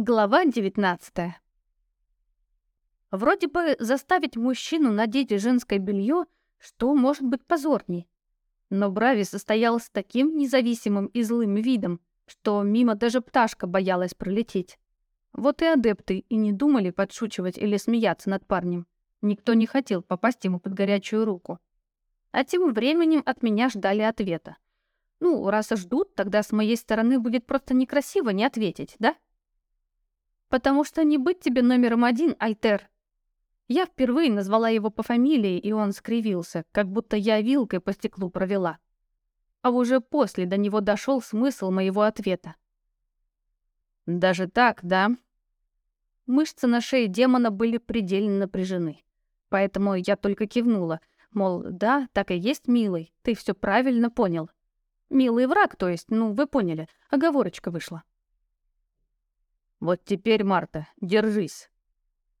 Глава 19 Вроде бы заставить мужчину надеть женское белье, что может быть позорней. Но Брави состоял с таким независимым и злым видом, что мимо даже пташка боялась пролететь. Вот и адепты и не думали подшучивать или смеяться над парнем. Никто не хотел попасть ему под горячую руку. А тем временем от меня ждали ответа. Ну, раз ждут, тогда с моей стороны будет просто некрасиво не ответить, да? Потому что не быть тебе номером один, Альтер. Я впервые назвала его по фамилии, и он скривился, как будто я вилкой по стеклу провела. А уже после до него дошел смысл моего ответа. «Даже так, да?» Мышцы на шее демона были предельно напряжены. Поэтому я только кивнула, мол, да, так и есть, милый, ты все правильно понял. Милый враг, то есть, ну, вы поняли, оговорочка вышла. Вот теперь, Марта, держись.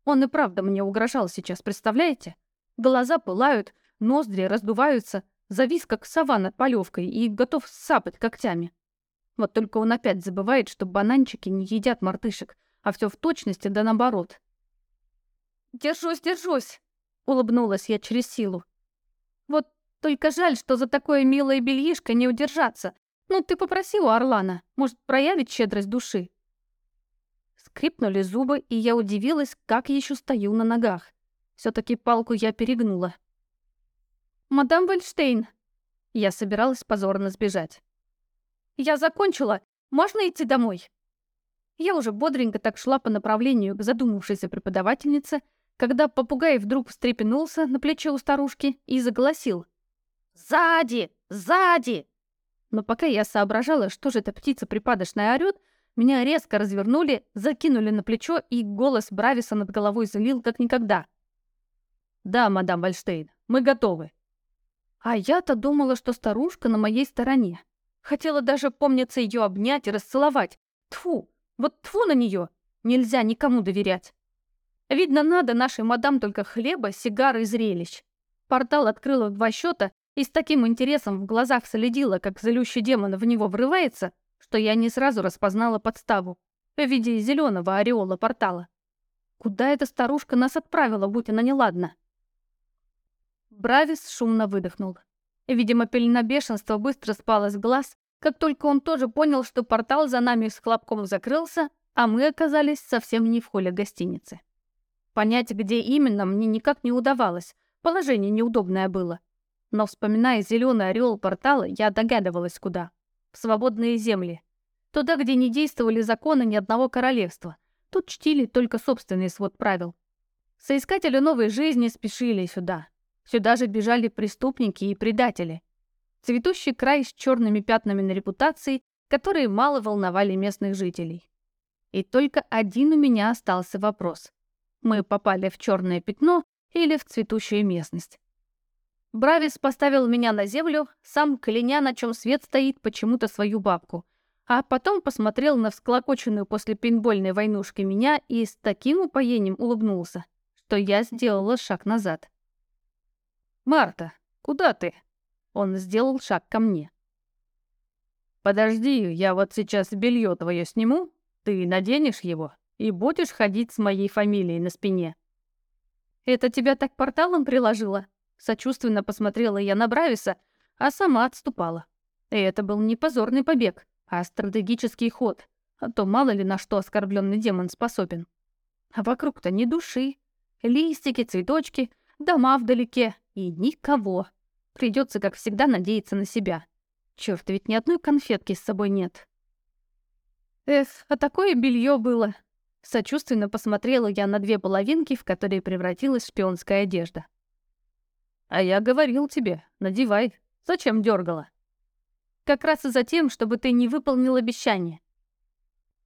Он и правда мне угрожал сейчас, представляете? Глаза пылают, ноздри раздуваются, завис как сова над полевкой и готов сапать когтями. Вот только он опять забывает, что бананчики не едят мартышек, а все в точности да наоборот. «Держусь, держусь!» — улыбнулась я через силу. «Вот только жаль, что за такое милое бельишко не удержаться. Ну, ты попроси у Орлана, может, проявить щедрость души?» Скрипнули зубы, и я удивилась, как еще стою на ногах. все таки палку я перегнула. «Мадам Вальштейн!» Я собиралась позорно сбежать. «Я закончила! Можно идти домой?» Я уже бодренько так шла по направлению к задумавшейся преподавательнице, когда попугай вдруг встрепенулся на плече у старушки и заголосил. «Сзади! Сзади!» Но пока я соображала, что же эта птица припадочная орёт, меня резко развернули, закинули на плечо, и голос Брависа над головой залил как никогда. «Да, мадам Вальштейн, мы готовы». А я-то думала, что старушка на моей стороне. Хотела даже, помниться, ее обнять и расцеловать. Тфу, вот тфу на нее. Нельзя никому доверять. Видно, надо нашей мадам только хлеба, сигары и зрелищ. Портал открыла два счета и с таким интересом в глазах следила, как злющий демон в него врывается, что я не сразу распознала подставу в виде зеленого ореола портала. Куда эта старушка нас отправила, будь она неладна? Бравис шумно выдохнул. Видимо, пелена бешенства быстро спала с глаз, как только он тоже понял, что портал за нами с хлопком закрылся, а мы оказались совсем не в холле гостиницы. Понять, где именно, мне никак не удавалось, положение неудобное было. Но, вспоминая зеленый орел портала, я догадывалась, куда в свободные земли. Туда, где не действовали законы ни одного королевства. Тут чтили только собственный свод правил. Соискатели новой жизни спешили сюда. Сюда же бежали преступники и предатели. Цветущий край с черными пятнами на репутации, которые мало волновали местных жителей. И только один у меня остался вопрос. Мы попали в черное пятно или в цветущую местность? Бравис поставил меня на землю, сам кляня, на чем свет стоит, почему-то свою бабку. А потом посмотрел на всклокоченную после пейнтбольной войнушки меня и с таким упоением улыбнулся, что я сделала шаг назад. «Марта, куда ты?» Он сделал шаг ко мне. «Подожди, я вот сейчас белье твое сниму, ты наденешь его и будешь ходить с моей фамилией на спине». «Это тебя так порталом приложило?» Сочувственно посмотрела я на Брависа, а сама отступала. И это был не позорный побег, а стратегический ход. А то мало ли на что оскорбленный демон способен. А вокруг-то ни души. Листики, цветочки, дома вдалеке и никого. Придется, как всегда, надеяться на себя. Черт, ведь ни одной конфетки с собой нет. Эх, а такое белье было. Сочувственно посмотрела я на две половинки, в которые превратилась шпионская одежда. А я говорил тебе, надевай. Зачем дергала? Как раз и за тем, чтобы ты не выполнил обещание.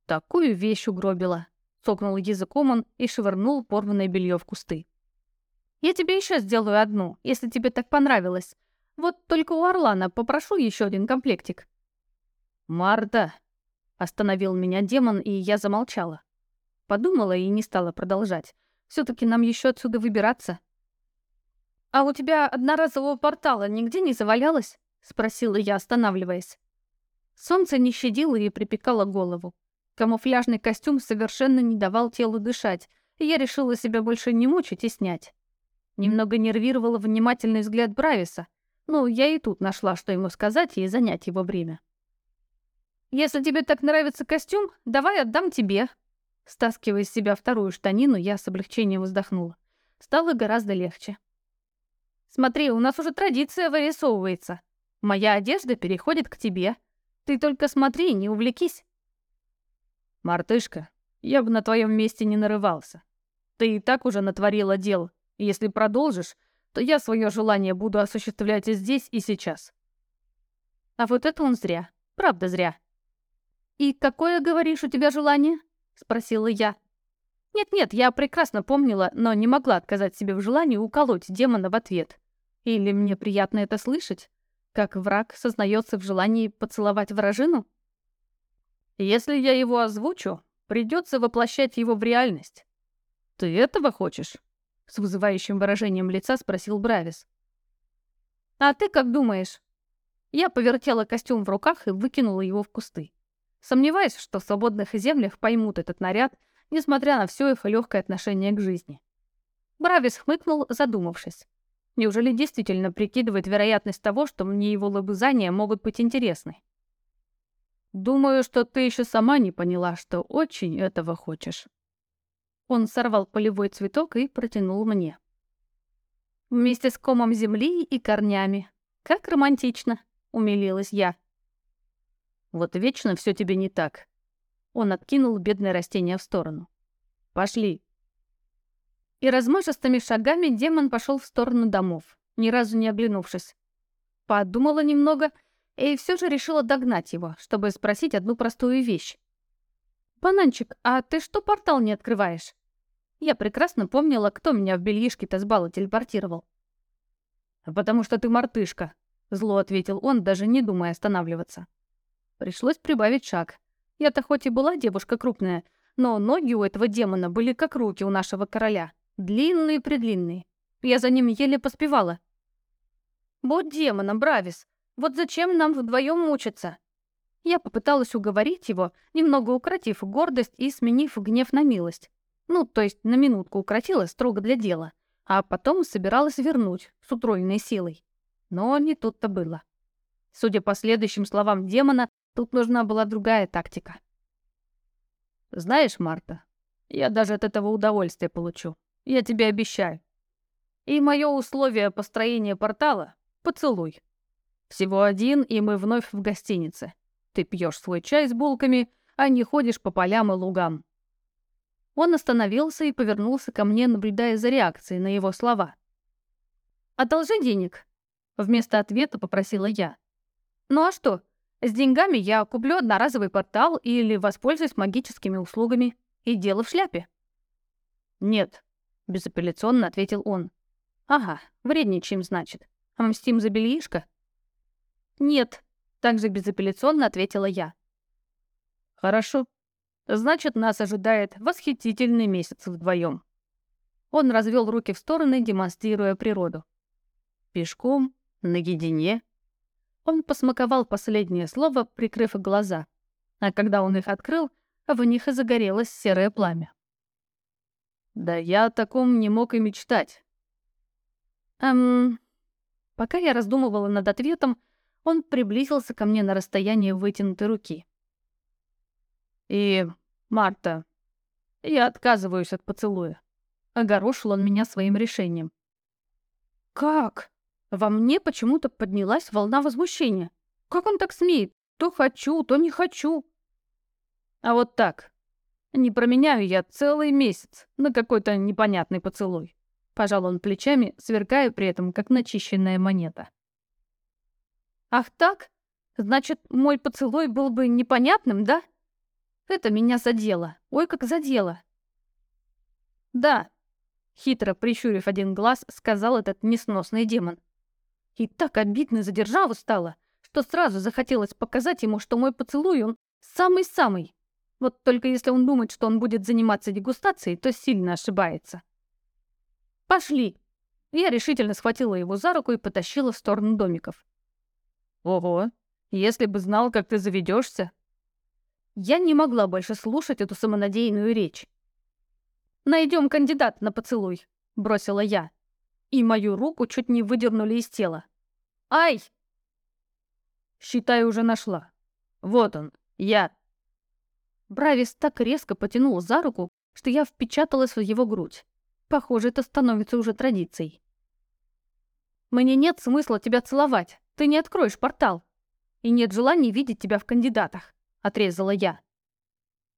Такую вещь угробила. Цокнул языком он и швырнул порванное белье в кусты. Я тебе еще сделаю одну, если тебе так понравилось. Вот только у Орлана попрошу еще один комплектик. Марта! Остановил меня демон, и я замолчала. Подумала и не стала продолжать. все таки нам еще отсюда выбираться. «А у тебя одноразового портала нигде не завалялось?» — спросила я, останавливаясь. Солнце не щадило и припекало голову. Камуфляжный костюм совершенно не давал телу дышать, и я решила себя больше не мучить и снять. Немного нервировало внимательный взгляд Брависа, но я и тут нашла, что ему сказать и занять его время. «Если тебе так нравится костюм, давай отдам тебе». Стаскивая из себя вторую штанину, я с облегчением вздохнула. Стало гораздо легче. «Смотри, у нас уже традиция вырисовывается. Моя одежда переходит к тебе. Ты только смотри, не увлекись». «Мартышка, я бы на твоем месте не нарывался. Ты и так уже натворила дел. Если продолжишь, то я свое желание буду осуществлять и здесь, и сейчас». А вот это он зря. Правда зря. «И какое, говоришь, у тебя желание?» — спросила я. Нет-нет, я прекрасно помнила, но не могла отказать себе в желании уколоть демона в ответ. Или мне приятно это слышать? Как враг сознается в желании поцеловать вражину? Если я его озвучу, придется воплощать его в реальность. Ты этого хочешь? С вызывающим выражением лица спросил Бравис. А ты как думаешь? Я повертела костюм в руках и выкинула его в кусты. Сомневаюсь, что в свободных землях поймут этот наряд, несмотря на все их легкое отношение к жизни. Бравис хмыкнул, задумавшись. Неужели действительно прикидывает вероятность того, что мне его лобызания могут быть интересны? Думаю, что ты еще сама не поняла, что очень этого хочешь. Он сорвал полевой цветок и протянул мне. Вместе с комом земли и корнями. Как романтично, умилилась я. Вот вечно все тебе не так. Он откинул бедное растение в сторону. Пошли. И размашистыми шагами демон пошел в сторону домов, ни разу не оглянувшись. Подумала немного и все же решила догнать его, чтобы спросить одну простую вещь. «Бананчик, а ты что портал не открываешь?» Я прекрасно помнила, кто меня в бельишке-то с бала телепортировал. «Потому что ты мартышка», — зло ответил он, даже не думая останавливаться. Пришлось прибавить шаг. Я-то хоть и была девушка крупная, но ноги у этого демона были как руки у нашего короля. Длинные-предлинные. Я за ним еле поспевала. «Будь демоном, Бравис! Вот зачем нам вдвоем мучиться?» Я попыталась уговорить его, немного укротив гордость и сменив гнев на милость. Ну, то есть на минутку укротила строго для дела, а потом собиралась вернуть с утроенной силой. Но не тут-то было. Судя по следующим словам демона, Тут нужна была другая тактика. Знаешь, Марта, я даже от этого удовольствие получу. Я тебе обещаю. И мое условие построения портала — поцелуй. Всего один, и мы вновь в гостинице. Ты пьешь свой чай с булками, а не ходишь по полям и лугам. Он остановился и повернулся ко мне, наблюдая за реакцией на его слова. «Одолжи денег», — вместо ответа попросила я. «Ну а что, с деньгами я куплю одноразовый портал или воспользуюсь магическими услугами. И дело в шляпе». «Нет», — безапелляционно ответил он. «Ага, вредничаем, значит. А мстим за бельишко?» «Нет», — также безапелляционно ответила я. «Хорошо. Значит, нас ожидает восхитительный месяц вдвоем. Он развел руки в стороны, демонстрируя природу. «Пешком, наедине, он посмаковал последнее слово, прикрыв глаза. А когда он их открыл, в них и загорелось серое пламя. «Да я о таком не мог и мечтать». Эм... Пока я раздумывала над ответом, он приблизился ко мне на расстояние вытянутой руки. «И, Марта, я отказываюсь от поцелуя». Огорошил он меня своим решением. «Как?» Во мне почему-то поднялась волна возмущения. Как он так смеет? То хочу, то не хочу. А вот так. Не променяю я целый месяц на какой-то непонятный поцелуй. Пожал он плечами, сверкая при этом, как начищенная монета. Ах так? Значит, мой поцелуй был бы непонятным, да? Это меня задело. Ой, как задело. Да, хитро прищурив один глаз, сказал этот несносный демон. И так обидно за державу стало, что сразу захотелось показать ему, что мой поцелуй он самый-самый. Вот только если он думает, что он будет заниматься дегустацией, то сильно ошибается. «Пошли!» Я решительно схватила его за руку и потащила в сторону домиков. «Ого! Если бы знал, как ты заведешься. Я не могла больше слушать эту самонадеянную речь. «Найдем кандидат на поцелуй», — бросила я. И мою руку чуть не выдернули из тела. «Ай!» «Считай, уже нашла. Вот он, я». Бравис так резко потянул за руку, что я впечаталась в его грудь. Похоже, это становится уже традицией. «Мне нет смысла тебя целовать. Ты не откроешь портал. И нет желания видеть тебя в кандидатах», — отрезала я.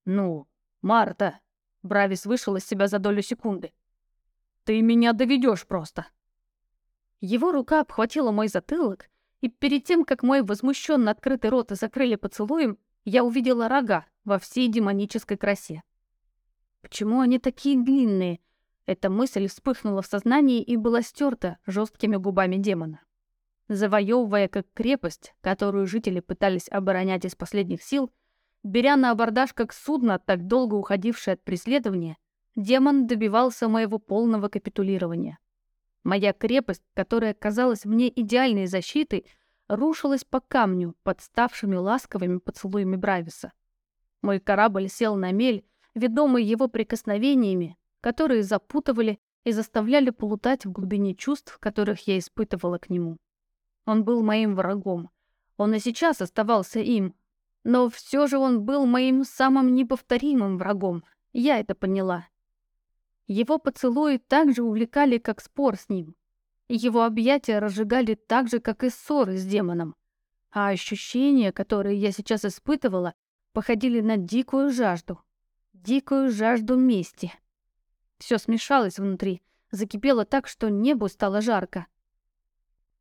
«Ну, Марта...» Бравис вышел из себя за долю секунды. «Ты меня доведешь просто!» Его рука обхватила мой затылок, и перед тем, как мой возмущенно открытый рот закрыли поцелуем, я увидела рога во всей демонической красе. Почему они такие длинные? Эта мысль вспыхнула в сознании и была стерта жесткими губами демона. Завоевывая как крепость, которую жители пытались оборонять из последних сил, беря на абордаж как судно, так долго уходившее от преследования, демон добивался моего полного капитулирования. Моя крепость, которая казалась мне идеальной защитой, рушилась по камню под ставшими ласковыми поцелуями Брависа. Мой корабль сел на мель, ведомый его прикосновениями, которые запутывали и заставляли плутать в глубине чувств, которых я испытывала к нему. Он был моим врагом. Он и сейчас оставался им, но все же он был моим самым неповторимым врагом. Я это поняла. Его поцелуи так же увлекали, как спор с ним. Его объятия разжигали так же, как и ссоры с демоном. А ощущения, которые я сейчас испытывала, походили на дикую жажду. Дикую жажду мести. Все смешалось внутри, закипело так, что небу стало жарко.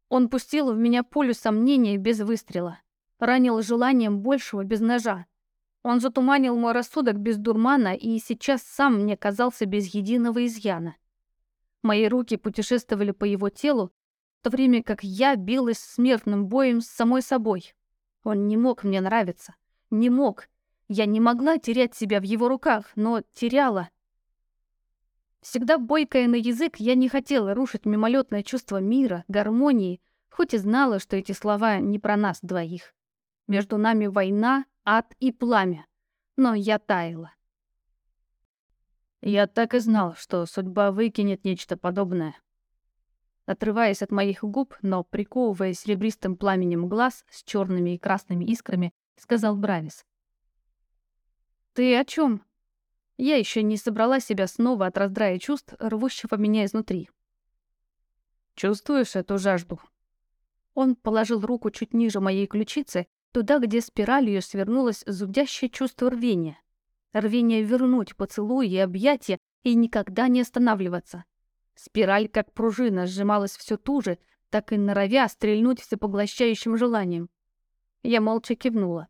Он пустил в меня пулю сомнения без выстрела ранил желанием большего без ножа. Он затуманил мой рассудок без дурмана и сейчас сам мне казался без единого изъяна. Мои руки путешествовали по его телу, в то время как я билась смертным боем с самой собой. Он не мог мне нравиться. Не мог. Я не могла терять себя в его руках, но теряла. Всегда бойкая на язык, я не хотела рушить мимолетное чувство мира, гармонии, хоть и знала, что эти слова не про нас двоих. Между нами война, ад и пламя. Но я таяла. Я так и знал, что судьба выкинет нечто подобное. Отрываясь от моих губ, но приковывая серебристым пламенем глаз с черными и красными искрами, сказал Бравис. «Ты о чем? Я еще не собрала себя снова от раздрая чувств, рвущего меня изнутри. Чувствуешь эту жажду?» Он положил руку чуть ниже моей ключицы Туда, где спиралью свернулось зудящее чувство рвения. Рвение вернуть поцелуй и объятия и никогда не останавливаться. Спираль, как пружина, сжималась все туже, так и норовя стрельнуть всепоглощающим желанием. Я молча кивнула.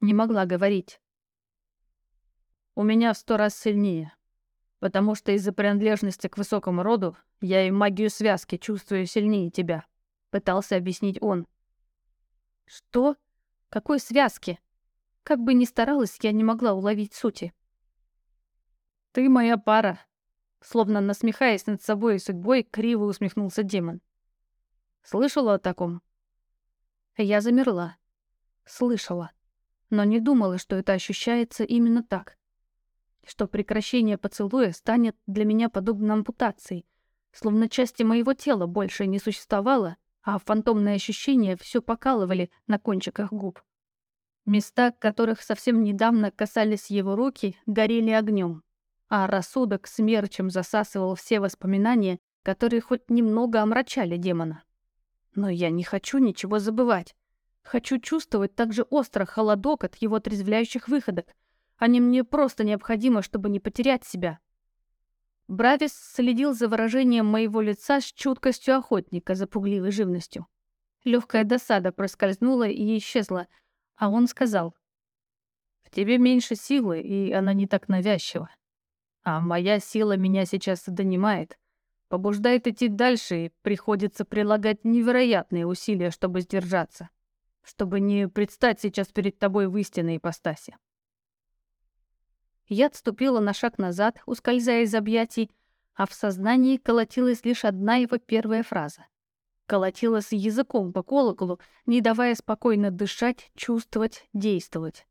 Не могла говорить. «У меня в сто раз сильнее. Потому что из-за принадлежности к высокому роду я и магию связки чувствую сильнее тебя», — пытался объяснить он. «Что?» Какой связки? Как бы ни старалась, я не могла уловить сути. «Ты моя пара», Словно насмехаясь над собой и судьбой, криво усмехнулся демон. «Слышала о таком?» Я замерла. Слышала. Но не думала, что это ощущается именно так. Что прекращение поцелуя станет для меня подобно ампутации, словно части моего тела больше не существовало, а фантомные ощущения все покалывали на кончиках губ. Места, которых совсем недавно касались его руки, горели огнем, а рассудок смерчем засасывал все воспоминания, которые хоть немного омрачали демона. Но я не хочу ничего забывать. Хочу чувствовать также остро холодок от его трезвляющих выходок. Они мне просто необходимы, чтобы не потерять себя. Бравис следил за выражением моего лица с чуткостью охотника за пугливой живностью. Легкая досада проскользнула и исчезла, а он сказал. «В тебе меньше силы, и она не так навязчива. А моя сила меня сейчас донимает, побуждает идти дальше, и приходится прилагать невероятные усилия, чтобы сдержаться, чтобы не предстать сейчас перед тобой в истинной ипостаси. Я отступила на шаг назад, ускользая из объятий, а в сознании колотилась лишь одна его первая фраза. Колотилась языком по колоколу, не давая спокойно дышать, чувствовать, действовать.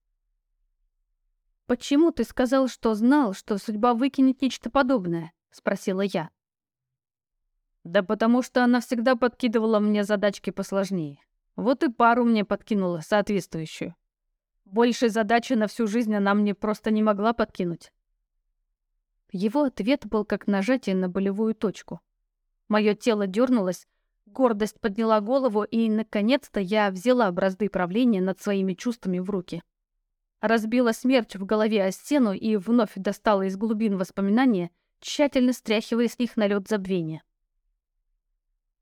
«Почему ты сказал, что знал, что судьба выкинет нечто подобное?» — спросила я. «Да потому что она всегда подкидывала мне задачки посложнее. Вот и пару мне подкинула соответствующую. Большей задачи на всю жизнь она мне просто не могла подкинуть». Его ответ был как нажатие на болевую точку. Мое тело дернулось, гордость подняла голову, и, наконец-то, я взяла бразды правления над своими чувствами в руки разбила смерч в голове о стену и вновь достала из глубин воспоминания, тщательно стряхивая с них налет забвения.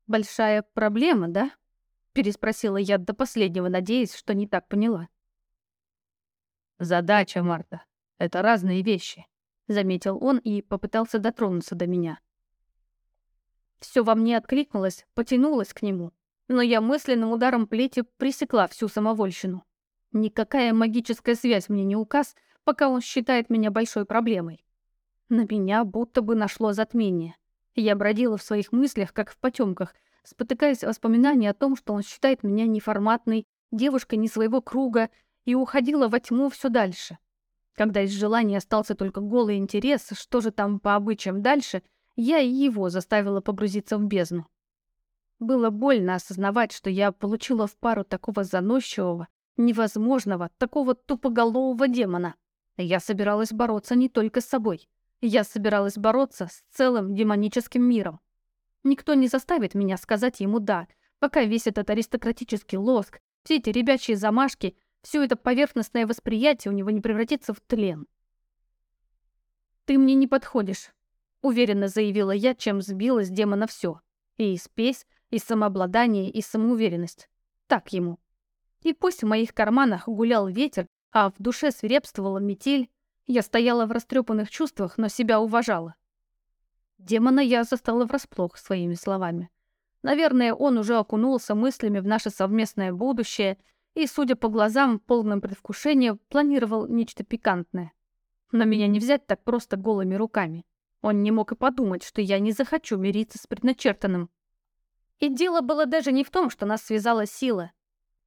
«Большая проблема, да?» — переспросила я до последнего, надеясь, что не так поняла. «Задача, Марта. Это разные вещи», — заметил он и попытался дотронуться до меня. Все во мне откликнулось, потянулось к нему, но я мысленным ударом плети пресекла всю самовольщину. Никакая магическая связь мне не указ, пока он считает меня большой проблемой. На меня будто бы нашло затмение. Я бродила в своих мыслях, как в потемках, спотыкаясь воспоминания о том, что он считает меня неформатной, девушкой не своего круга, и уходила во тьму все дальше. Когда из желания остался только голый интерес, что же там по обычаям дальше, я и его заставила погрузиться в бездну. Было больно осознавать, что я получила в пару такого заносчивого, невозможного, такого тупоголового демона. Я собиралась бороться не только с собой. Я собиралась бороться с целым демоническим миром. Никто не заставит меня сказать ему «да», пока весь этот аристократический лоск, все эти ребячьи замашки, все это поверхностное восприятие у него не превратится в тлен. «Ты мне не подходишь», — уверенно заявила я, чем сбила с демона все. И спесь, и самообладание, и самоуверенность. Так ему. И пусть в моих карманах гулял ветер, а в душе свирепствовала метель, я стояла в растрепанных чувствах, но себя уважала. Демона я застала врасплох своими словами. Наверное, он уже окунулся мыслями в наше совместное будущее и, судя по глазам, полным предвкушения, планировал нечто пикантное. Но меня не взять так просто голыми руками. Он не мог и подумать, что я не захочу мириться с предначертанным. И дело было даже не в том, что нас связала сила.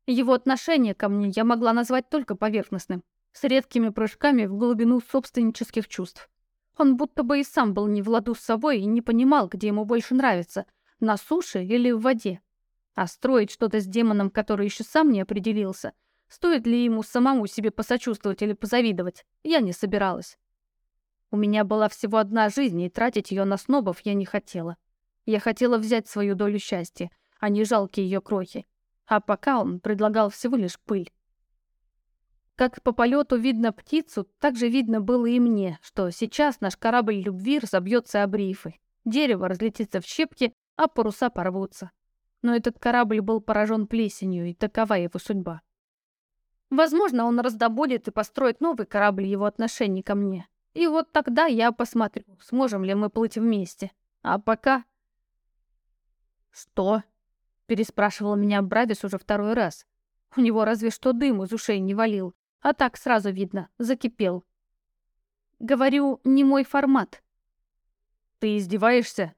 Его отношение ко мне я могла назвать только поверхностным, с редкими прыжками в глубину собственнических чувств. Он будто бы и сам был не в ладу с собой и не понимал, где ему больше нравится, на суше или в воде. А строить что-то с демоном, который еще сам не определился, стоит ли ему самому себе посочувствовать или позавидовать, я не собиралась. У меня была всего одна жизнь, и тратить ее на снобов я не хотела. Я хотела взять свою долю счастья, а не жалкие ее крохи, а пока он предлагал всего лишь пыль. Как по полету видно птицу, так же видно было и мне, что сейчас наш корабль любви разобьется об рифы. Дерево разлетится в щепки, а паруса порвутся. Но этот корабль был поражен плесенью, и такова его судьба. Возможно, он раздобудет и построит новый корабль его отношений ко мне. И вот тогда я посмотрю, сможем ли мы плыть вместе. А пока... Что? Переспрашивал меня Бравис уже второй раз. У него разве что дым из ушей не валил, а так сразу видно, закипел. Говорю, не мой формат. Ты издеваешься?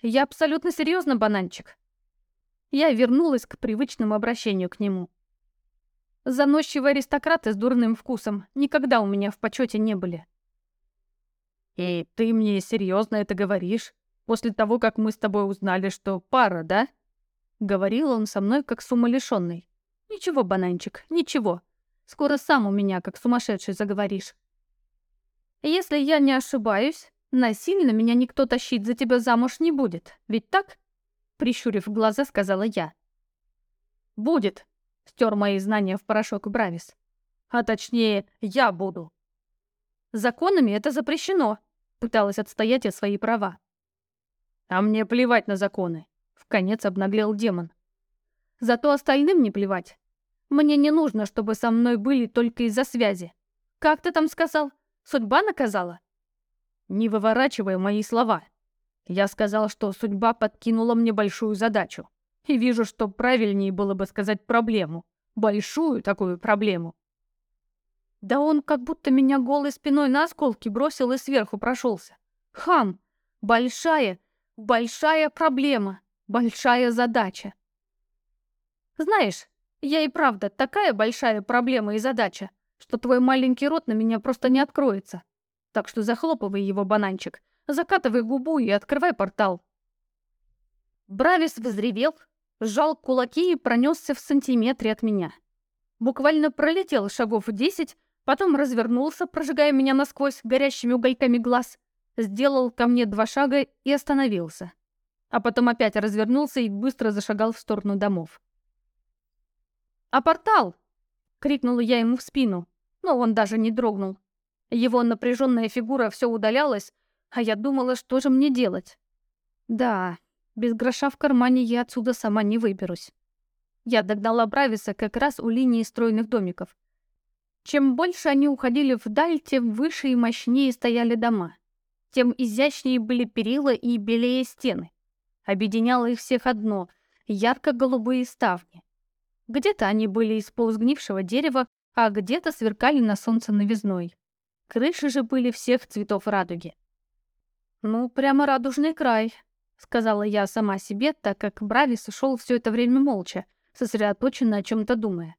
Я абсолютно серьезно, бананчик. Я вернулась к привычному обращению к нему. Заносчивые аристократы с дурным вкусом никогда у меня в почете не были. И ты мне серьезно это говоришь? После того, как мы с тобой узнали, что пара, да?» Говорил он со мной, как с умалишённой. «Ничего, бананчик, ничего. Скоро сам у меня, как сумасшедший, заговоришь. Если я не ошибаюсь, насильно меня никто тащить за тебя замуж не будет, ведь так?» Прищурив глаза, сказала я. «Будет», — стер мои знания в порошок Бравис. «А точнее, я буду». «Законами это запрещено», — пыталась отстоять я свои права. А мне плевать на законы. В конец обнаглел демон. Зато остальным не плевать. Мне не нужно, чтобы со мной были только из-за связи. Как ты там сказал? Судьба наказала? Не выворачивай мои слова. Я сказал, что судьба подкинула мне большую задачу. И вижу, что правильнее было бы сказать проблему. Большую такую проблему. Да он как будто меня голой спиной на осколки бросил и сверху прошелся. Хам! Большая, Большая проблема, большая задача. Знаешь, я и правда такая большая проблема и задача, что твой маленький рот на меня просто не откроется. Так что захлопывай его, бананчик, закатывай губу и открывай портал». Бравис взревел, сжал кулаки и пронесся в сантиметре от меня. Буквально пролетел шагов десять, потом развернулся, прожигая меня насквозь горящими угольками глаз, сделал ко мне два шага и остановился. А потом опять развернулся и быстро зашагал в сторону домов. «А портал?» — крикнула я ему в спину, но он даже не дрогнул. Его напряженная фигура все удалялась, а я думала, что же мне делать. Да, без гроша в кармане я отсюда сама не выберусь. Я догнала Брависа как раз у линии стройных домиков. Чем больше они уходили вдаль, тем выше и мощнее стояли дома. Тем изящнее были перила и белее стены. Объединяло их всех одно — ярко-голубые ставни. Где-то они были из полусгнившего дерева, а где-то сверкали на солнце новизной. Крыши же были всех цветов радуги. «Ну, прямо радужный край», — сказала я сама себе, так как Бравис шел все это время молча, сосредоточенно о чем то думая.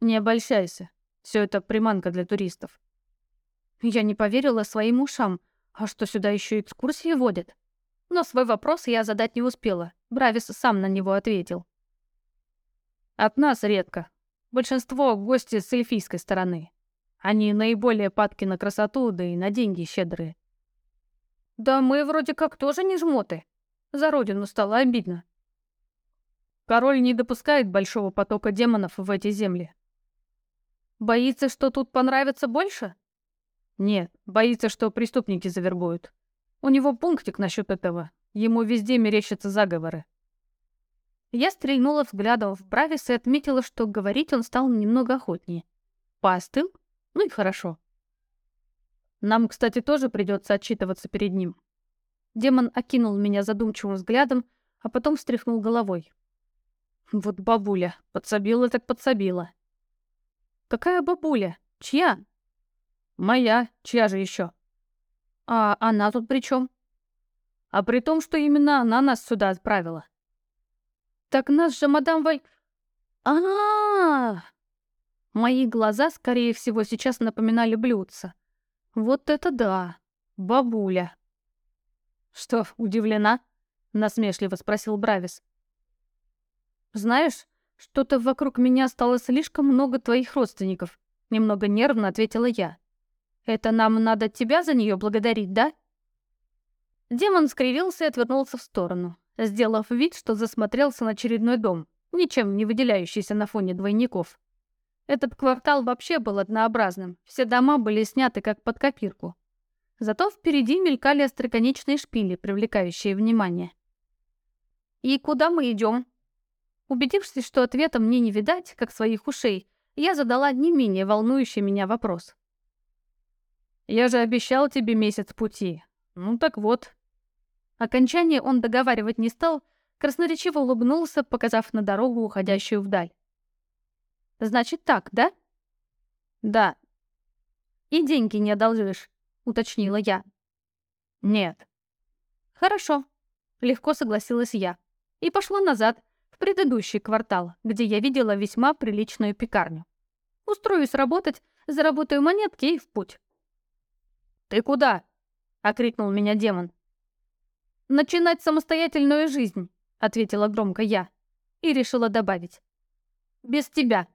«Не обольщайся. Все это приманка для туристов». Я не поверила своим ушам. А что, сюда еще экскурсии водят? Но свой вопрос я задать не успела. Бравис сам на него ответил. «От нас редко. Большинство — гости с эльфийской стороны. Они наиболее падки на красоту, да и на деньги щедрые. Да мы вроде как тоже не жмоты. За родину стало обидно. Король не допускает большого потока демонов в эти земли. Боится, что тут понравится больше? Нет, боится, что преступники завербуют. У него пунктик насчет этого. Ему везде мерещатся заговоры. Я стрельнула взглядом в Бравис и отметила, что говорить он стал немного охотнее. Поостыл? Ну и хорошо. Нам, кстати, тоже придется отчитываться перед ним. Демон окинул меня задумчивым взглядом, а потом встряхнул головой. Вот бабуля, подсобила так подсобила. Какая бабуля? Чья? Моя, чья же еще? А она тут при чем? А при том, что именно она нас сюда отправила. Так нас же мадам а, -а, -а, -а Мои глаза, скорее всего, сейчас напоминали блюдца. Вот это да! Бабуля!» «Что, удивлена?» — насмешливо спросил Бравис. «Знаешь, что-то вокруг меня стало слишком много твоих родственников», — немного нервно ответила я. «Это нам надо тебя за нее благодарить, да?» Демон скривился и отвернулся в сторону, сделав вид, что засмотрелся на очередной дом, ничем не выделяющийся на фоне двойников. Этот квартал вообще был однообразным, все дома были сняты как под копирку. Зато впереди мелькали остроконечные шпили, привлекающие внимание. «И куда мы идем? Убедившись, что ответа мне не видать, как своих ушей, я задала не менее волнующий меня вопрос. «Я же обещал тебе месяц пути. Ну так вот». Окончание он договаривать не стал, красноречиво улыбнулся, показав на дорогу, уходящую вдаль. Значит так, да? Да. И деньги не одолжишь, уточнила я. Нет. Хорошо. Легко согласилась я. И пошла назад, в предыдущий квартал, где я видела весьма приличную пекарню. Устроюсь работать, заработаю монетки и в путь. «Ты куда?» — окрикнул меня демон. «Начинать самостоятельную жизнь», — ответила громко я и решила добавить. «Без тебя».